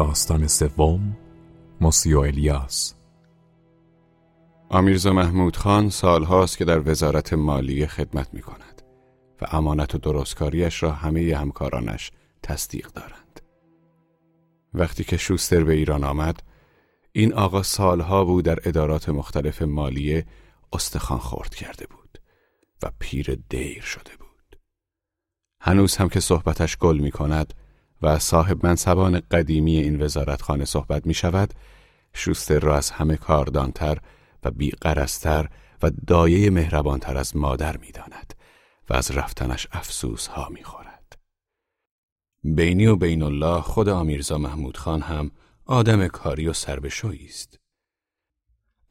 داستان سوم موسیو الیاس آمیرزا محمود خان سالهاست که در وزارت مالیه خدمت می کند و امانت و درستکاریش را همه همکارانش تصدیق دارند. وقتی که شوستر به ایران آمد، این آقا سالها بود در ادارات مختلف مالیه استخوان خورد کرده بود و پیر دیر شده بود. هنوز هم که صحبتش گل می کند و صاحب منصبان قدیمی این وزارتخانه صحبت می شود، شوستر را از همه کاردانتر و بیقرستر و دایه مهربانتر از مادر می داند و از رفتنش افسوس ها می خورد. بینی و بین الله خود آمیرزا محمود خان هم آدم کاری و سربشویی است.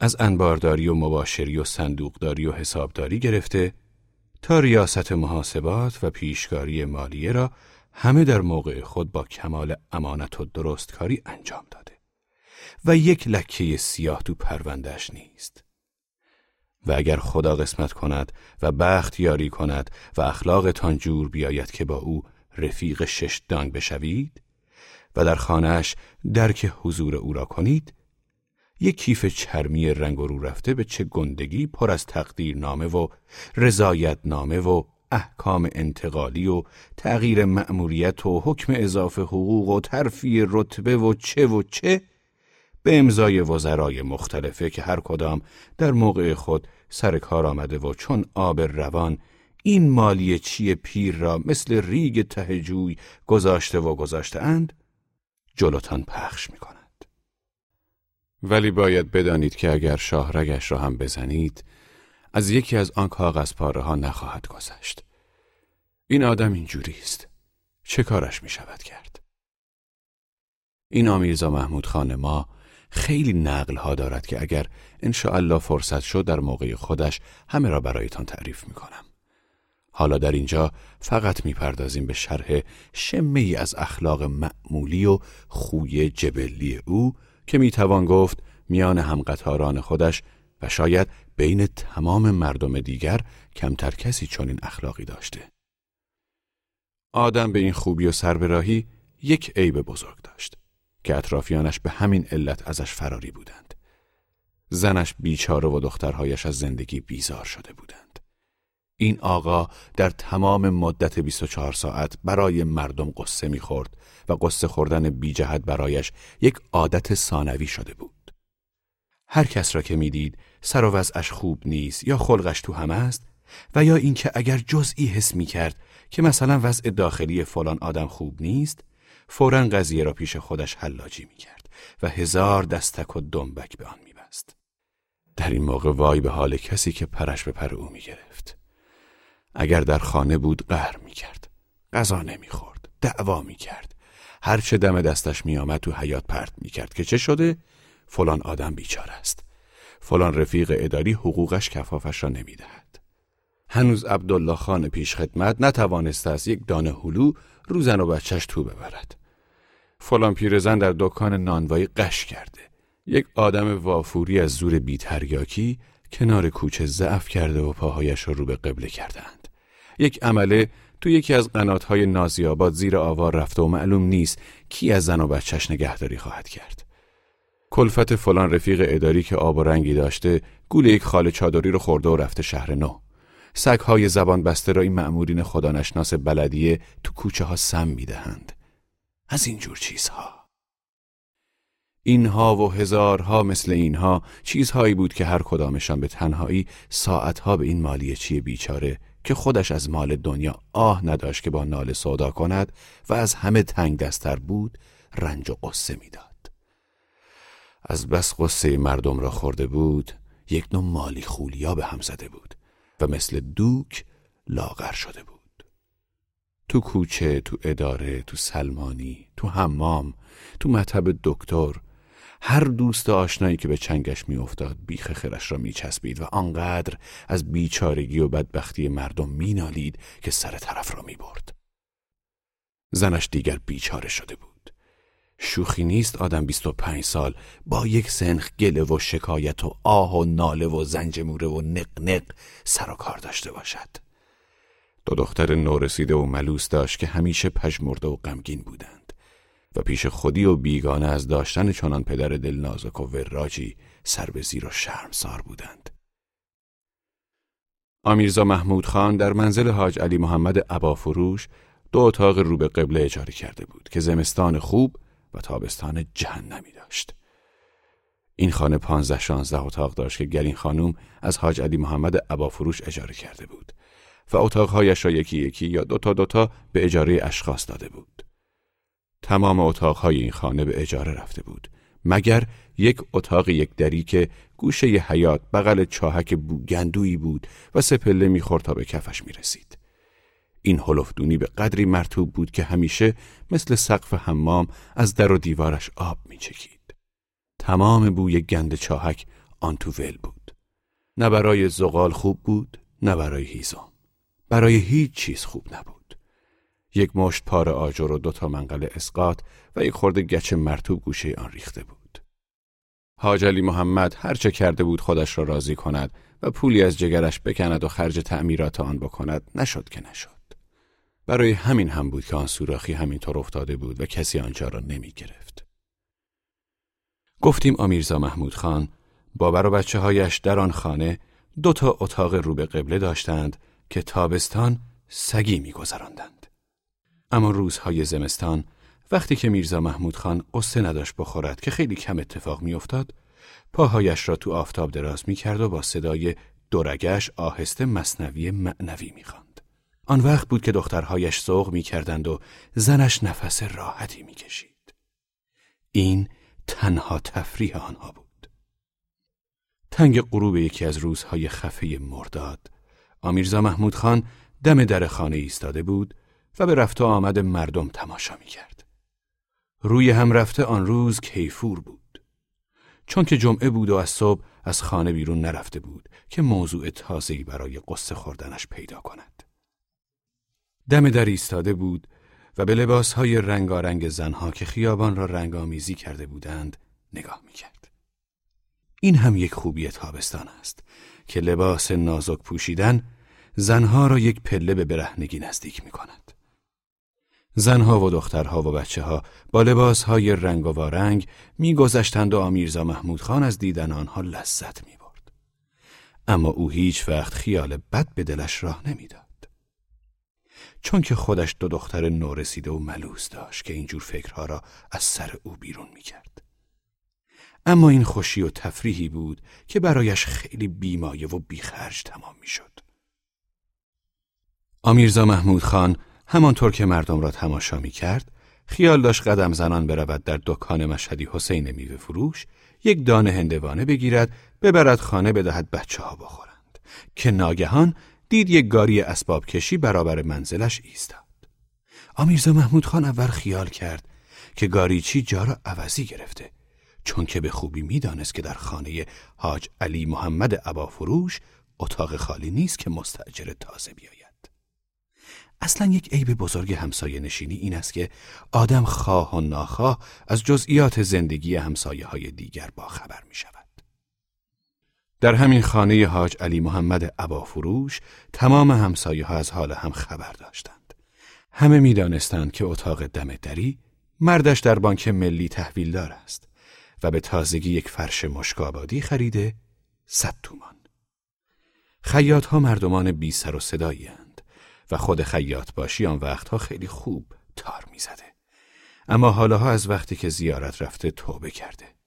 از انبارداری و مباشری و صندوقداری و حسابداری گرفته تا ریاست محاسبات و پیشکاری مالیه را همه در موقع خود با کمال امانت و درستکاری انجام داده و یک لکه سیاه تو پروندهش نیست. و اگر خدا قسمت کند و بخت یاری کند و اخلاقتان جور بیاید که با او رفیق شش دانگ بشوید و در خانهش درک حضور او را کنید یک کیف چرمی رنگ رو رفته به چه گندگی پر از تقدیر نامه و رضایت نامه و احکام انتقالی و تغییر مأموریت و حکم اضافه حقوق و ترفیع رتبه و چه و چه به امضای وزرای مختلفه که هر کدام در موقع خود سر کار آمده و چون آب روان این مالی چی پیر را مثل ریگ ته جوی گذاشته و گذاشته اند جلوتان پخش می کند. ولی باید بدانید که اگر شاهرگش را هم بزنید از یکی از آن کاغذ پاره ها نخواهد گذشت. این آدم اینجوری است. چه کارش می شود کرد؟ این آمیرزا محمود خان ما خیلی نقل ها دارد که اگر الله فرصت شد در موقع خودش همه را برایتان تعریف می کنم. حالا در اینجا فقط می‌پردازیم به شرح شمه ای از اخلاق معمولی و خوی جبلی او که می‌توان گفت میان همقطاران خودش و شاید بین تمام مردم دیگر کمتر کسی چنین اخلاقی داشته. آدم به این خوبی و سربراهی یک عیب بزرگ داشت که اطرافیانش به همین علت ازش فراری بودند. زنش بیچاره و دخترهایش از زندگی بیزار شده بودند. این آقا در تمام مدت 24 ساعت برای مردم قصه می‌خورد و قصه خوردن بی جهت برایش یک عادت ثانوی شده بود. هر کس را که می‌دید سر و وضعش خوب نیست یا خلقش تو هم است و یا اینکه اگر جزئی حس می کرد که مثلا وضع داخلی فلان آدم خوب نیست فورا قضیه را پیش خودش حلاجی می کرد و هزار دستک و دنبک به آن می بست. در این موقع وای به حال کسی که پرش به پر او می گرفت. اگر در خانه بود قهر می کرد. غذا نمی خورد. دعوا می کرد. هرچه دم دستش می آمد تو حیات پرت می کرد که چه شده؟ فلان آدم بیچار است. فلان رفیق اداری حقوقش کفافش را نمی دهد. هنوز عبدالله خان پیش خدمت نتوانسته از یک دانه هلو روزن و بچهش تو ببرد. فلان پیرزن در دکان نانوایی قش کرده. یک آدم وافوری از زور بیتریاکی کنار کوچه ضعف کرده و پاهایش را رو به قبله کردند. یک عمله تو یکی از قناتهای نازیاباد زیر آوار رفته و معلوم نیست کی از زن و بچهش نگهداری خواهد کرد. کلفت فلان رفیق اداری که آب و رنگی داشته گول یک خال چادری رو خورده و رفته شهر نو. سگهای زبان بسته را این مأمورین خدا نشناس بلدیه تو کوچه ها سم می‌دهند. از اینجور چیزها. اینها و هزارها مثل اینها چیزهایی بود که هر کدامشان به تنهایی ساعتها به این مالی چی بیچاره که خودش از مال دنیا آه نداشت که با نال سودا کند و از همه تنگ دستر بود رنج و قصه می‌داد. از بس قصه مردم را خورده بود یک نوع مالی خولیا به هم زده بود و مثل دوک لاغر شده بود. تو کوچه، تو اداره، تو سلمانی، تو حمام، تو مطب دکتر هر دوست آشنایی که به چنگش میافتاد بیخ خرش را میچسبید و آنقدر از بیچارگی و بدبختی مردم مینالید که سر طرف را می‌برد. زنش دیگر بیچاره شده بود. شوخی نیست آدم 25 سال با یک سنخ گله و شکایت و آه و ناله و زنجموره و نق سر و کار داشته باشد. دو دختر نورسیده و ملوس داشت که همیشه پژمرده و غمگین بودند. و پیش خودی و بیگانه از داشتن چنان پدر دلنازک و وراجی سر به زیر و شرمسار بودند. آمیرزا محمود خان در منزل حاج علی محمد عبافروش دو اتاق رو به قبله اجاره کرده بود که زمستان خوب و تابستان جهنمی داشت. این خانه پانزده شانزده اتاق داشت که گرین خانوم از حاج علی محمد عبافروش اجاره کرده بود و اتاقهایش را یکی یکی یا دوتا دوتا به اجاره اشخاص داده بود. تمام اتاقهای این خانه به اجاره رفته بود مگر یک اتاق یک دری که گوشه ی حیات بغل چاهک بوگندویی بود و سپله می‌خورد تا به کفش می‌رسید. این هلفدونی به قدری مرتوب بود که همیشه مثل سقف حمام از در و دیوارش آب میچکید. تمام بوی گند چاهک آن تو ول بود. نه برای زغال خوب بود، نه برای هیزم. برای هیچ چیز خوب نبود. یک مشت پار آجر و دوتا منقل اسقاط و یک خورده گچ مرتوب گوشه آن ریخته بود. حاج علی محمد هرچه کرده بود خودش را راضی کند و پولی از جگرش بکند و خرج تعمیرات آن بکند نشد که نشد. برای همین هم بود که آن سوراخی همینطور افتاده بود و کسی آنجا را نمی گرفت. گفتیم آمیرزا محمود خان بابر و بچه هایش در آن خانه دو تا اتاق رو به قبله داشتند که تابستان سگی میگذراندند. اما روزهای زمستان وقتی که میرزا محمود خان قصه نداشت بخورد که خیلی کم اتفاق میافتاد پاهایش را تو آفتاب دراز می‌کرد و با صدای دورگش آهسته مصنوی معنوی می‌خواند. آن وقت بود که دخترهایش سوق می‌کردند و زنش نفس راحتی می‌کشید. این تنها تفریح آنها بود. تنگ غروب یکی از روزهای خفه مرداد آمیرزا محمود خان دم در خانه ایستاده بود و به رفت و آمد مردم تماشا می کرد. روی هم رفته آن روز کیفور بود. چون که جمعه بود و از صبح از خانه بیرون نرفته بود که موضوع تازه‌ای برای قصه خوردنش پیدا کند. دم در ایستاده بود و به لباسهای رنگارنگ زنها که خیابان را رنگامیزی کرده بودند نگاه می کرد. این هم یک خوبی تابستان است که لباس نازک پوشیدن زنها را یک پله به برهنگی نزدیک می کند. زنها و دخترها و بچه ها با لباس های رنگ و وارنگ می گذشتند و آمیرزا محمود خان از دیدن آنها لذت می برد. اما او هیچ وقت خیال بد به دلش راه نمی‌داد. چون که خودش دو دختر نورسیده و ملوس داشت که اینجور فکرها را از سر او بیرون می کرد. اما این خوشی و تفریحی بود که برایش خیلی بیمایه و بیخرج تمام می شد. آمیرزا محمود خان همانطور که مردم را تماشا می کرد خیال داشت قدم زنان برود در دکان مشهدی حسین میوه فروش یک دانه هندوانه بگیرد ببرد خانه بدهد بچه ها بخورند که ناگهان دید یک گاری اسباب کشی برابر منزلش ایستاد. آمیرزا محمود خان اول خیال کرد که گاریچی جا را عوضی گرفته چون که به خوبی می‌دانست که در خانه حاج علی محمد عبافروش اتاق خالی نیست که مستجر تازه بیاید. اصلا یک عیب بزرگ همسایه نشینی این است که آدم خواه و ناخواه از جزئیات زندگی همسایه های دیگر باخبر می شود. در همین خانه حاج علی محمد عبافروش تمام همسایه ها از حال هم خبر داشتند. همه می دانستند که اتاق دم دری مردش در بانک ملی تحویل دار است و به تازگی یک فرش مشکابادی خریده صد تومان. خیاط ها مردمان بی سر و صدایی و خود خیاط باشی آن وقتها خیلی خوب تار می‌زده. اما حالاها از وقتی که زیارت رفته توبه کرده.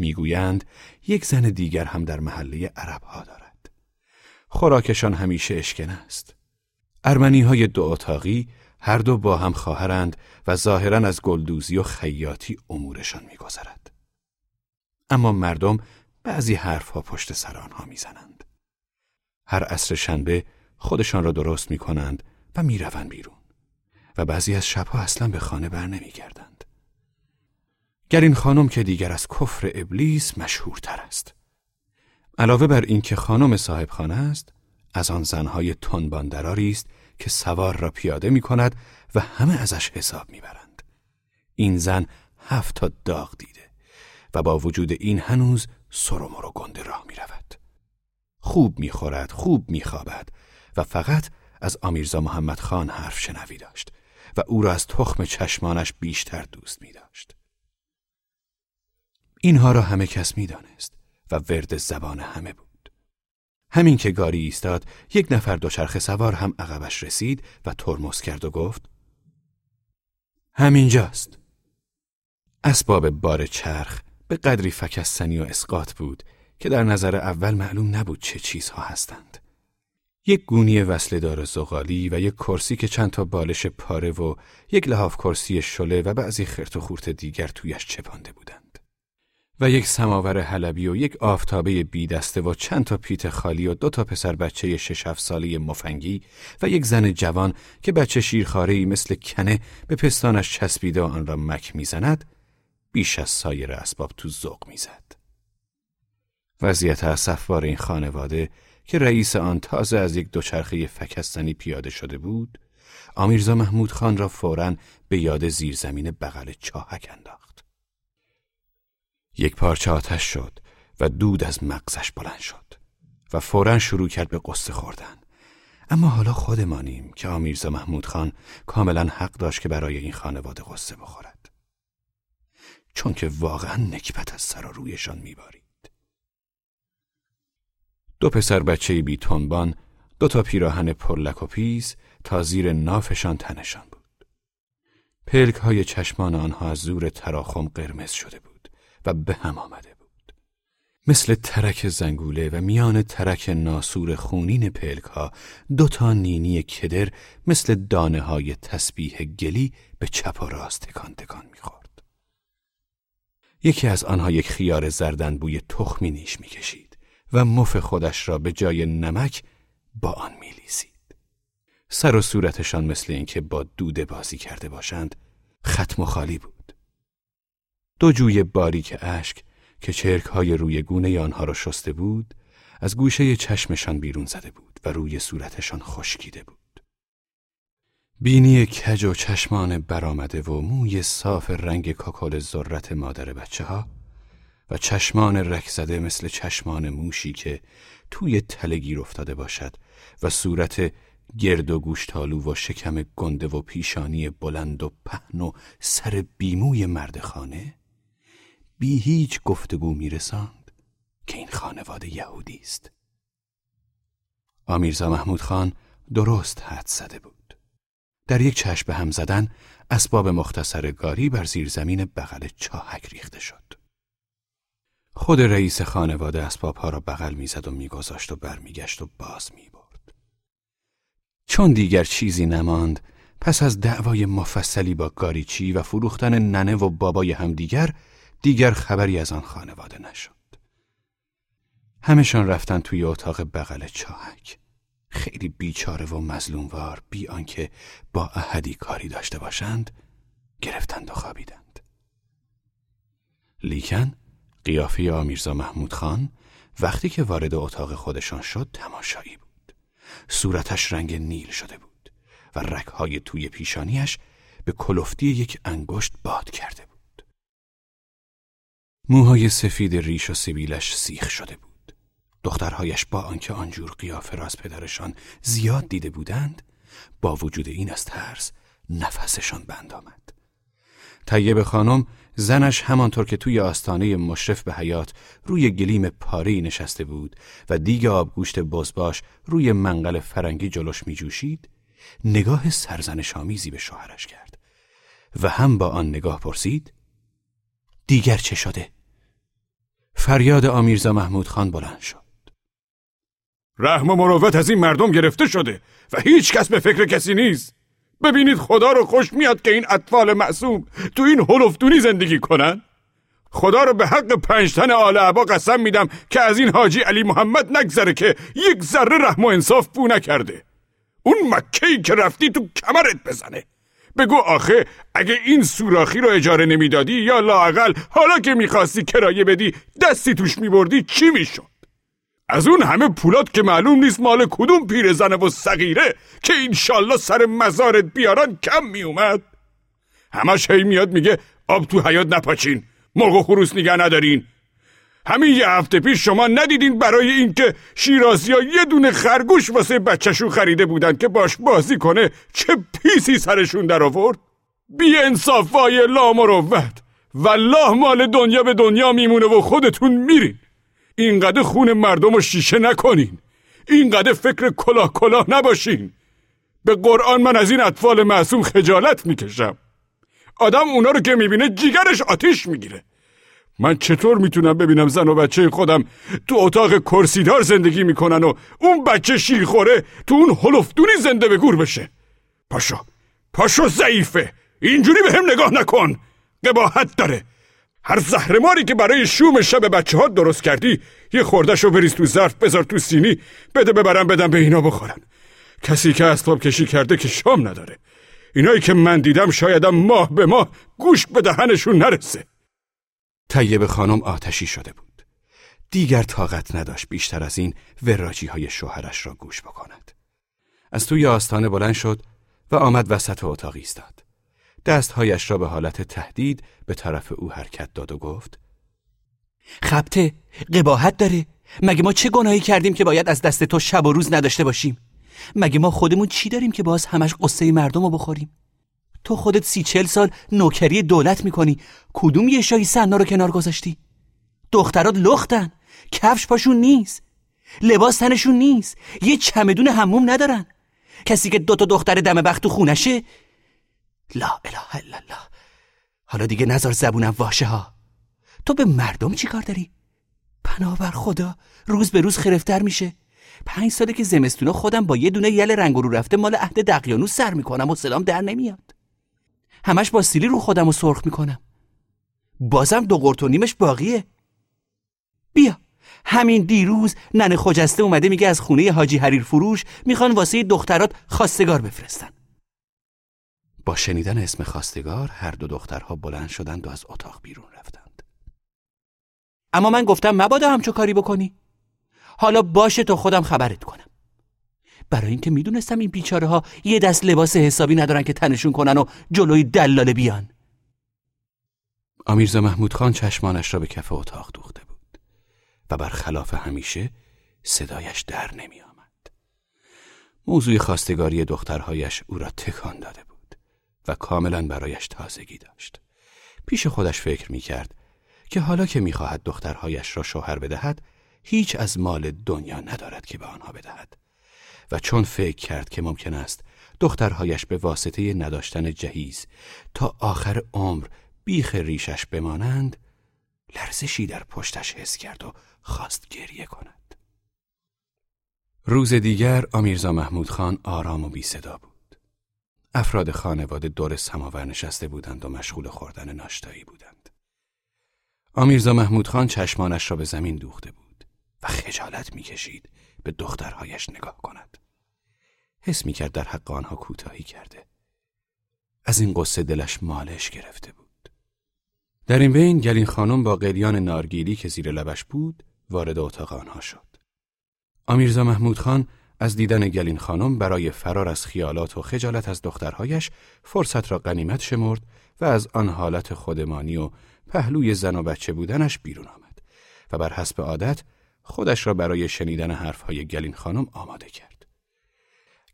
می‌گویند یک زن دیگر هم در محله عرب ها دارد. خوراکشان همیشه اشکن است. ارمنی های دو اتاقی هر دو با هم خواهرند و ظاهرا از گلدوزی و خیاطی امورشان میگذرد. اما مردم بعضی حرفها پشت سر آنها می‌زنند. هر عصر شنبه خودشان را درست می کنند و می روند بیرون و بعضی از شبها اصلا به خانه بر نمی گردند. این خانم که دیگر از کفر ابلیس مشهورتر است. علاوه بر اینکه خانم صاحب خانه است، از آن زنهای تنباندراری است که سوار را پیاده می کند و همه ازش حساب می برند. این زن هفت تا داغ دیده و با وجود این هنوز سرمر و گنده راه می رود. خوب می خورد، خوب می خوابد و فقط از آمیرزا محمد خان حرف شنوی داشت و او را از تخم چشمانش بیشتر دوست می داشت. اینها را همه کس می دانست و ورد زبان همه بود. همین که گاری ایستاد یک نفر دوچرخه سوار هم عقبش رسید و ترمز کرد و گفت همینجاست. اسباب بار چرخ به قدری فکستنی و اسقاط بود که در نظر اول معلوم نبود چه چیزها هستند. یک گونی وصله دار زغالی و یک کرسی که چند تا بالش پاره و یک لحاف کرسی شله و بعضی خرت و خورت دیگر تویش چپانده بودند. و یک سماور حلبی و یک آفتابه بی دسته و چند تا پیت خالی و دو تا پسر بچه شش هفت ساله مفنگی و یک زن جوان که بچه شیرخاره مثل کنه به پستانش چسبیده و آن را مک می‌زند بیش از سایر اسباب تو ذوق می‌زد. وضعیت اسفبار این خانواده که رئیس آن تازه از یک دوچرخه فکستنی پیاده شده بود، آمیرزا محمود خان را فوراً به یاد زیرزمین بغل چاهک انداخت. یک پارچه آتش شد و دود از مغزش بلند شد و فوراً شروع کرد به قصه خوردن. اما حالا خودمانیم که آمیرزا محمود خان کاملا حق داشت که برای این خانواده قصه بخورد. چون که واقعا نکبت از سر و رویشان میباری. دو پسر بچه بی تنبان، دو تا پیراهن پرلک و پیز تا زیر نافشان تنشان بود. پلک های چشمان آنها از زور تراخم قرمز شده بود و به هم آمده بود. مثل ترک زنگوله و میان ترک ناسور خونین پلک ها دو تا نینی کدر مثل دانه های تسبیح گلی به چپ و راست تکان تکان می‌خورد. یکی از آنها یک خیار زردن بوی تخمی نیش می‌کشید. و مف خودش را به جای نمک با آن میلیسید. سر و صورتشان مثل اینکه با دوده بازی کرده باشند ختم و خالی بود. دو جوی باریک اشک که چرک های روی گونه آنها را شسته بود از گوشه چشمشان بیرون زده بود و روی صورتشان خشکیده بود. بینی کج و چشمان برآمده و موی صاف رنگ کاکل ذرت مادر بچه ها و چشمان رک زده مثل چشمان موشی که توی تله گیر افتاده باشد و صورت گرد و گوشتالو و شکم گنده و پیشانی بلند و پهن و سر بیموی مرد خانه بی هیچ گفتگو میرساند که این خانواده یهودی است. آمیرزا محمود خان درست حد زده بود. در یک چشم به هم زدن اسباب مختصر گاری بر زیر زمین بغل چاهک ریخته شد. خود رئیس خانواده اسبابها را بغل می‌زد و میگذاشت و برمیگشت و باز می‌برد. چون دیگر چیزی نماند پس از دعوای مفصلی با گاریچی و فروختن ننه و بابای همدیگر دیگر خبری از آن خانواده نشد. همشان رفتن توی اتاق بغل چاهک. خیلی بیچاره و مظلوموار بی آنکه با احدی کاری داشته باشند گرفتند و خوابیدند. لیکن قیافه آمیرزا محمود خان وقتی که وارد اتاق خودشان شد تماشایی بود. صورتش رنگ نیل شده بود و رکهای توی پیشانیش به کلفتی یک انگشت باد کرده بود. موهای سفید ریش و سبیلش سیخ شده بود. دخترهایش با آنکه آنجور قیافه را از پدرشان زیاد دیده بودند با وجود این از ترس نفسشان بند آمد. طیب خانم زنش همانطور که توی آستانه مشرف به حیات روی گلیم پاری نشسته بود و دیگ آبگوشت بزباش روی منقل فرنگی جلوش می جوشید نگاه سرزنش آمیزی به شوهرش کرد و هم با آن نگاه پرسید دیگر چه شده؟ فریاد آمیرزا محمود خان بلند شد. رحم و مروت از این مردم گرفته شده و هیچ کس به فکر کسی نیست. ببینید خدا رو خوش میاد که این اطفال معصوم تو این هلفتونی زندگی کنن. خدا رو به حق پنجتن آل عبا قسم میدم که از این حاجی علی محمد نگذره که یک ذره رحم و انصاف بو نکرده. اون مکهی که رفتی تو کمرت بزنه. بگو آخه اگه این سوراخی رو اجاره نمی‌دادی یا لاقل حالا که می‌خواستی کرایه بدی دستی توش میبردی چی می‌شد؟ از اون همه پولات که معلوم نیست مال کدوم پیرزنه و صغیره که انشالله سر مزارت بیارن کم میومد همش هی میاد میگه آب تو حیات نپاچین مرغ و خروس نگه ندارین. همین یه هفته پیش شما ندیدین برای اینکه شیرازی ها یه دونه خرگوش واسه بچهشون خریده بودن که باش بازی کنه چه پیسی سرشون در آورد؟ بی انصاف وای لامروت والله مال دنیا به دنیا میمونه و خودتون میرین. اینقدر خون مردم رو شیشه نکنین. اینقدر فکر کلاه کلاه نباشین. به قرآن من از این اطفال معصوم خجالت می‌کشم. آدم اونا رو که می‌بینه جیگرش آتیش می‌گیره. من چطور می‌تونم ببینم زن و بچه خودم تو اتاق کرسیدار زندگی می‌کنن و اون بچه شیرخوره تو اون هلفدونی زنده به گور بشه؟ پاشو پاشو ضعیفه. اینجوری به هم نگاه نکن. قباحت داره. هر زهرماری که برای شوم شب بچه ها درست کردی یه خوردشو بریز تو ظرف بذار تو سینی بده ببرم بدم به اینا بخورن. کسی که اسباب کشی کرده که شام نداره. اینایی که من دیدم شایدم ماه به ماه گوش به دهنشون نرسه. طیب خانم آتشی شده بود. دیگر طاقت نداشت بیشتر از این وراجی های شوهرش را گوش بکند. از توی آستانه بلند شد و آمد وسط اتاق ایستاد. دستهایش را به حالت تهدید به طرف او حرکت داد و گفت خبته قباحت داره. مگه ما چه گناهی کردیم که باید از دست تو شب و روز نداشته باشیم؟ مگه ما خودمون چی داریم که باز همش قصه مردم رو بخوریم؟ تو خودت سی چل سال نوکری دولت می‌کنی. کدوم یه شایی سنا رو کنار گذاشتی؟ دخترات لختن. کفش پاشون نیست. لباس تنشون نیست. یه چمدون هموم ندارن. کسی که دوتا دختر دم بخت تو خونشه؟ لا اله الا الله. حالا دیگه نظر زبونم واشه ها. تو به مردم چی کار داری؟ پناه بر خدا. روز به روز خرفتر میشه. پنج ساله که زمستونا خودم با یه دونه یل رنگ رو رفته مال عهد دقیانو سر می‌کنم و سلام در نمیاد. همش با سیلی رو خودم رو سرخ می‌کنم. بازم دو قرت و نیمش باقیه. بیا. همین دیروز ننه خجسته اومده میگه از خونه حاجی حریر فروش می‌خوان واسه دخترات خواستگار بفرستن. با شنیدن اسم خواستگار هر دو دخترها بلند شدند و از اتاق بیرون رفتند. اما من گفتم مبادا همچو کاری بکنی. حالا باشه تا خودم خبرت کنم. برای اینکه می‌دونستم این بیچاره ها یه دست لباس حسابی ندارن که تنشون کنن و جلوی دلاله بیان آمیرزا محمود خان چشمانش را به کف اتاق دوخته بود و برخلاف همیشه صدایش در نمی آمد. موضوع خواستگاری دخترهایش او را تکان داده بود و کاملا برایش تازگی داشت. پیش خودش فکر می کرد که حالا که می‌خواهد دخترهایش را شوهر بدهد هیچ از مال دنیا ندارد که به آنها بدهد و چون فکر کرد که ممکن است دخترهایش به واسطه نداشتن جهیز تا آخر عمر بیخ ریشش بمانند لرزشی در پشتش حس کرد و خواست گریه کند. روز دیگر آمیرزا محمود خان آرام و بی صدا بود. افراد خانواده دور سماور نشسته بودند و مشغول خوردن ناشتایی بودند. آمیرزا محمود خان چشمانش را به زمین دوخته بود و خجالت می‌کشید. به دخترهایش نگاه کند. حس می کرد در حق آنها کوتاهی کرده. از این قصه دلش مالش گرفته بود. در این بین گلین خانم با قلیان نارگیلی که زیر لبش بود وارد اتاق آنها شد. آمیرزا محمود خان از دیدن گلین خانم برای فرار از خیالات و خجالت از دخترهایش فرصت را غنیمت شمرد و از آن حالت خودمانی و پهلوی زن و بچه بودنش بیرون آمد و بر حسب عادت خودش را برای شنیدن حرفهای گلین خانم آماده کرد.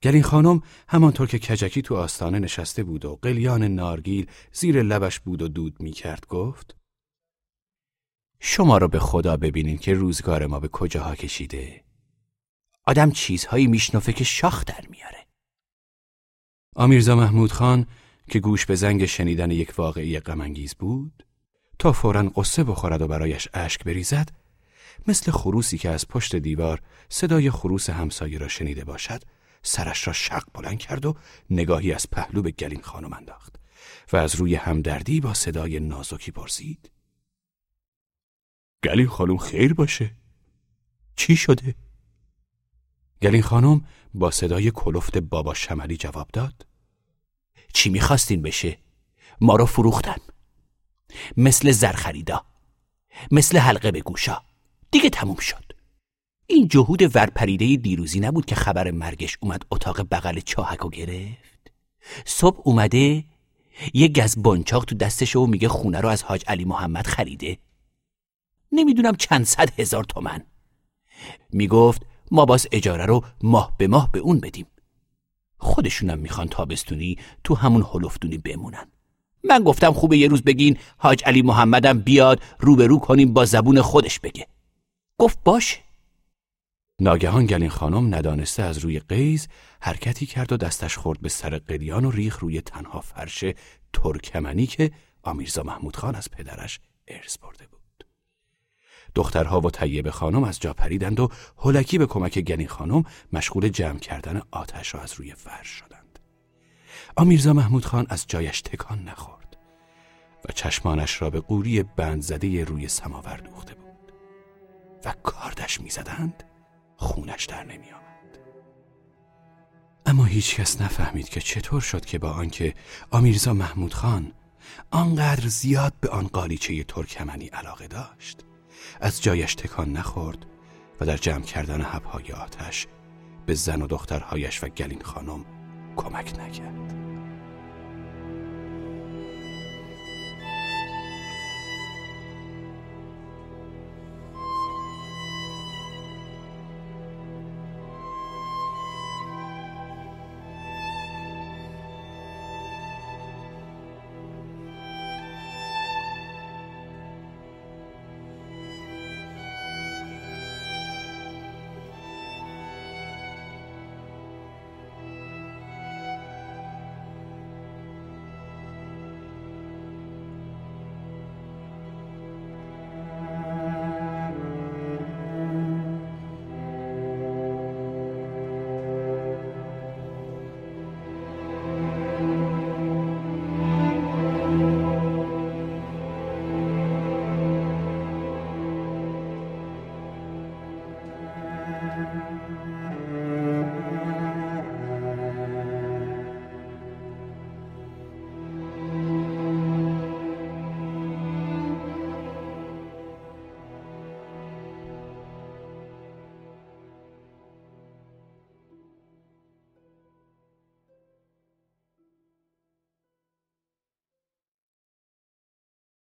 گلین خانم همانطور که کجکی تو آستانه نشسته بود و قلیان نارگیل زیر لبش بود و دود می کرد گفت شما را به خدا ببینین که روزگار ما به کجاها کشیده. آدم چیزهایی میشنفه که شاخ در میاره. آمیرزا محمود خان که گوش به زنگ شنیدن یک واقعی غمانگیز بود تا فورا قصه بخورد و برایش اشک بریزد مثل خروسی که از پشت دیوار صدای خروس همسایه را شنیده باشد سرش را شق بلند کرد و نگاهی از پهلو به گلین خانم انداخت و از روی همدردی با صدای نازکی پرسید. گلین خانم خیر باشه؟ چی شده؟ گلین خانم با صدای کلفت بابا شملی جواب داد. چی می‌خواستین بشه؟ ما رو فروختن. مثل زرخریدا. مثل حلقه به گوشا. دیگه تموم شد. این جهود ورپریده دیروزی نبود که خبر مرگش اومد اتاق بغل چاهک و گرفت. صبح اومده یه گز بانچاق تو دستش و میگه خونه رو از حاج علی محمد خریده. نمی‌دونم چند صد هزار تومن. می‌گفت ما باز اجاره رو ماه به ماه به اون بدیم. خودشونم می‌خوان تابستونی تو همون هلفدونی بمونن. من گفتم خوبه یه روز بگین حاج علی محمدم بیاد روبرو کنیم با زبون خودش بگه. گفت باشه ناگهان گلین خانم ندانسته از روی قیز حرکتی کرد و دستش خورد به سر قلیان و ریخ روی تنها فرش ترکمنی که آمیرزا محمود خان از پدرش ارث برده بود. دخترها و طیب خانم از جا پریدند و هلکی به کمک گلین خانم مشغول جمع کردن آتش را از روی فرش شدند. آمیرزا محمود خان از جایش تکان نخورد و چشمانش را به قوری بند زده روی سماور دوخته بود و کاردش می‌زدند خونش در نمی آمد. اما هیچ کس نفهمید که چطور شد که با آنکه آمیرزا محمود خان آنقدر زیاد به آن قالیچه ترکمنی علاقه داشت از جایش تکان نخورد و در جمع کردن حبهای آتش به زن و دخترهایش و گلین خانم کمک نکرد